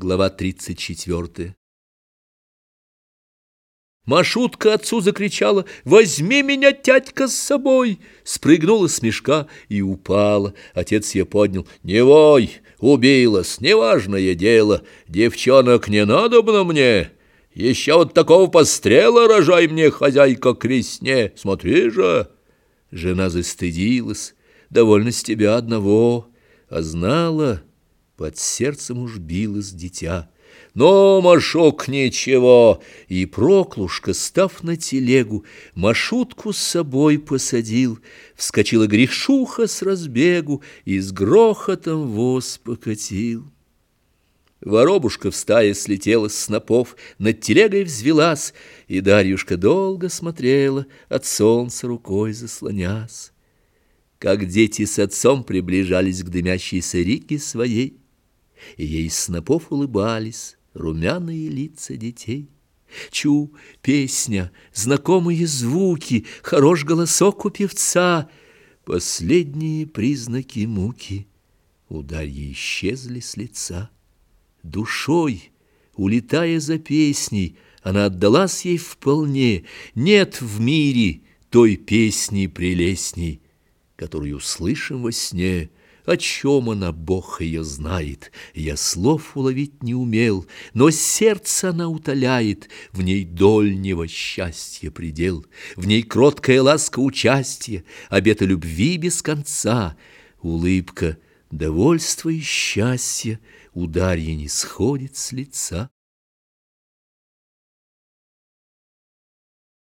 Глава 34. Машутка отцу закричала «Возьми меня, тятька, с собой!» Спрыгнула с мешка и упала. Отец ее поднял «Не вой, убилась, неважное дело, девчонок не надобно мне. Еще вот такого пострела рожай мне, хозяйка, крестне, смотри же!» Жена застыдилась, довольно с тебя одного, а знала под сердцем уж билось дитя. Но Машок ничего, и Проклушка, став на телегу, Машутку с собой посадил, Вскочила грешуха с разбегу И с грохотом воз покатил. Воробушка в стае слетела с снопов, Над телегой взвелась, И Дарьюшка долго смотрела, От солнца рукой заслонясь. Как дети с отцом приближались К дымящейся рике своей, и ей снопов улыбались румяные лица детей. Чу, песня, знакомые звуки, Хорош голосок у певца. Последние признаки муки У исчезли с лица. Душой, улетая за песней, Она отдалась ей вполне. Нет в мире той песни прелестней, Которую слышим во сне — о чем она, Бог ее знает, я слов уловить не умел, но сердце она утоляет, в ней дольнего счастья предел, в ней кроткая ласка участия, обета любви без конца, улыбка, довольство и счастье у Дарьи не сходит с лица.